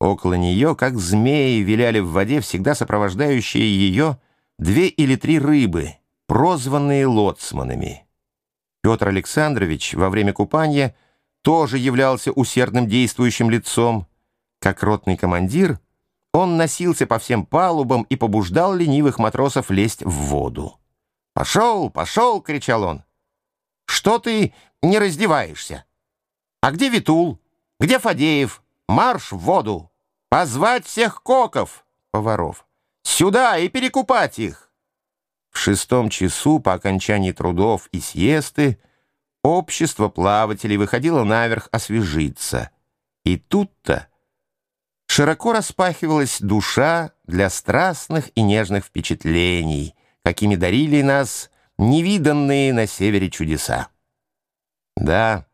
Около нее, как змеи, виляли в воде всегда сопровождающие ее две или три рыбы, прозванные лоцманами. Петр Александрович во время купания тоже являлся усердным действующим лицом. Как ротный командир, он носился по всем палубам и побуждал ленивых матросов лезть в воду. «Пошел, пошел!» — кричал он. «Что ты не раздеваешься? А где Витул? Где Фадеев? Марш в воду!» Позвать всех коков, поваров, сюда и перекупать их. В шестом часу по окончании трудов и съесты общество плавателей выходило наверх освежиться. И тут-то широко распахивалась душа для страстных и нежных впечатлений, какими дарили нас невиданные на севере чудеса. Да,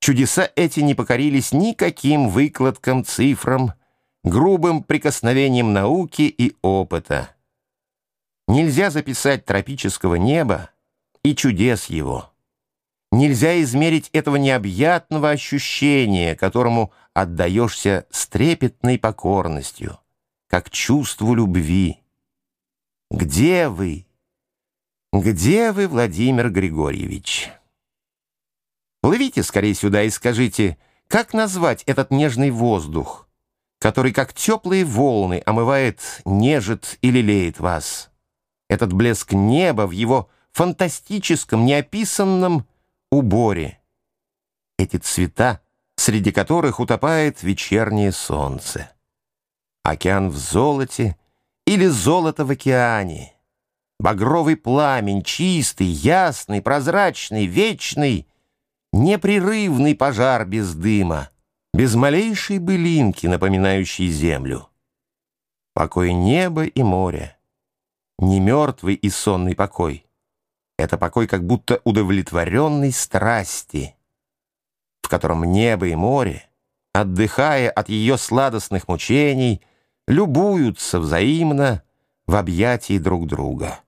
чудеса эти не покорились никаким выкладкам, цифрам, грубым прикосновением науки и опыта. Нельзя записать тропического неба и чудес его. Нельзя измерить этого необъятного ощущения, которому отдаешься с трепетной покорностью, как чувству любви. Где вы? Где вы, Владимир Григорьевич? Плывите скорее сюда и скажите, как назвать этот нежный воздух, который, как теплые волны, омывает, нежит и лелеет вас. Этот блеск неба в его фантастическом, неописанном уборе. Эти цвета, среди которых утопает вечернее солнце. Океан в золоте или золото в океане. Багровый пламень, чистый, ясный, прозрачный, вечный, непрерывный пожар без дыма без малейшей былинки, напоминающей землю. Покой неба и моря, не мертвый и сонный покой. Это покой как будто удовлетворенной страсти, в котором небо и море, отдыхая от ее сладостных мучений, любуются взаимно в объятии друг друга.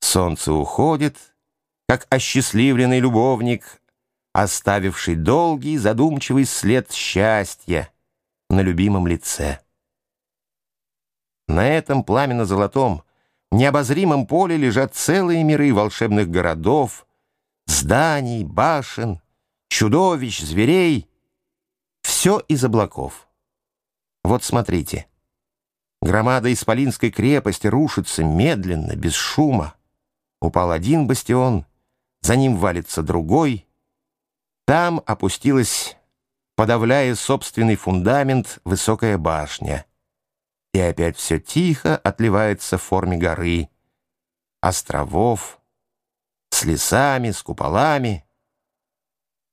Солнце уходит, как осчастливленный любовник оставивший долгий задумчивый след счастья на любимом лице. На этом пламенно-золотом, необозримом поле лежат целые миры волшебных городов, зданий, башен, чудовищ, зверей. Все из облаков. Вот смотрите. Громада Исполинской крепости рушится медленно, без шума. Упал один бастион, за ним валится другой — там опустилась, подавляя собственный фундамент, высокая башня. И опять все тихо отливается в форме горы, островов, с лесами, с куполами.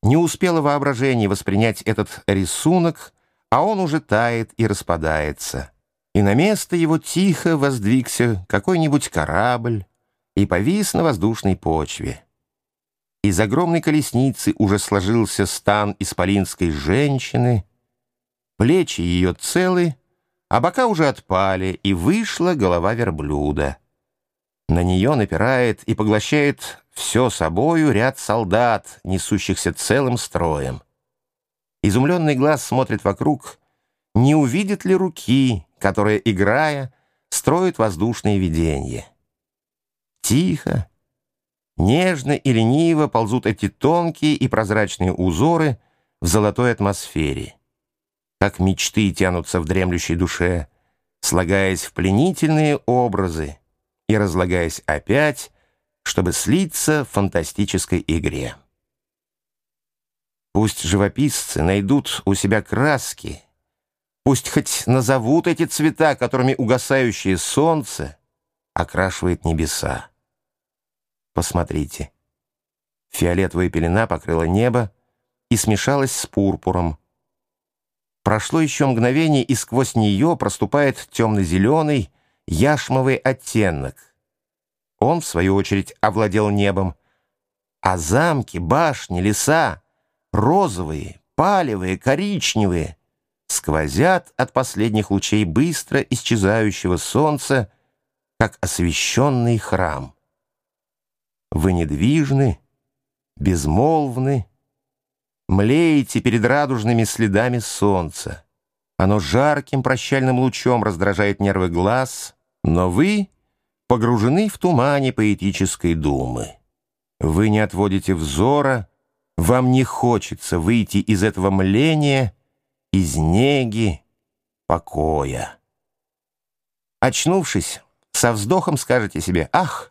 Не успело воображение воспринять этот рисунок, а он уже тает и распадается. И на место его тихо воздвигся какой-нибудь корабль и повис на воздушной почве. Из огромной колесницы уже сложился стан исполинской женщины, плечи ее целы, а бока уже отпали, и вышла голова верблюда. На нее напирает и поглощает все собою ряд солдат, несущихся целым строем. Изумленный глаз смотрит вокруг, не увидит ли руки, которая, играя, строит воздушные видения. Тихо, Нежно и лениво ползут эти тонкие и прозрачные узоры в золотой атмосфере. Как мечты тянутся в дремлющей душе, слагаясь в пленительные образы и разлагаясь опять, чтобы слиться в фантастической игре. Пусть живописцы найдут у себя краски, пусть хоть назовут эти цвета, которыми угасающее солнце окрашивает небеса. Посмотрите. Фиолетовая пелена покрыла небо и смешалась с пурпуром. Прошло еще мгновение, и сквозь нее проступает темно-зеленый яшмовый оттенок. Он, в свою очередь, овладел небом. А замки, башни, леса, розовые, палевые, коричневые, сквозят от последних лучей быстро исчезающего солнца, как освещенный храм. Вы недвижны, безмолвны, Млеете перед радужными следами солнца. Оно жарким прощальным лучом раздражает нервы глаз, но вы погружены в тумане поэтической думы. Вы не отводите взора, вам не хочется выйти из этого мления, из неги, покоя. Очнувшись, со вздохом скажете себе «Ах,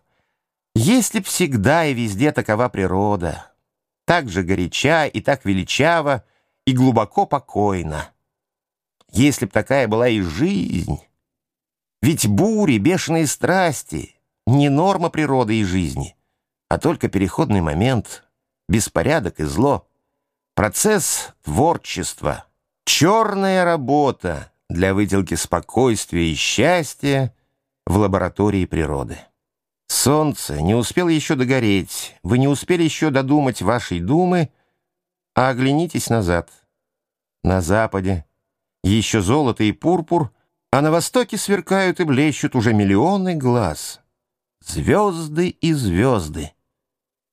если б всегда и везде такова природа, так же горяча и так величава и глубоко покойна» если б такая была и жизнь. Ведь бури, бешеные страсти — не норма природы и жизни, а только переходный момент, беспорядок и зло, процесс творчества, черная работа для выделки спокойствия и счастья в лаборатории природы. Солнце не успело еще догореть, вы не успели еще додумать вашей думы, а оглянитесь назад. На западе — еще золото и пурпур, а на востоке сверкают и блещут уже миллионы глаз. Звезды и звезды.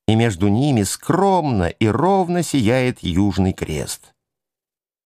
И между ними скромно и ровно сияет Южный крест.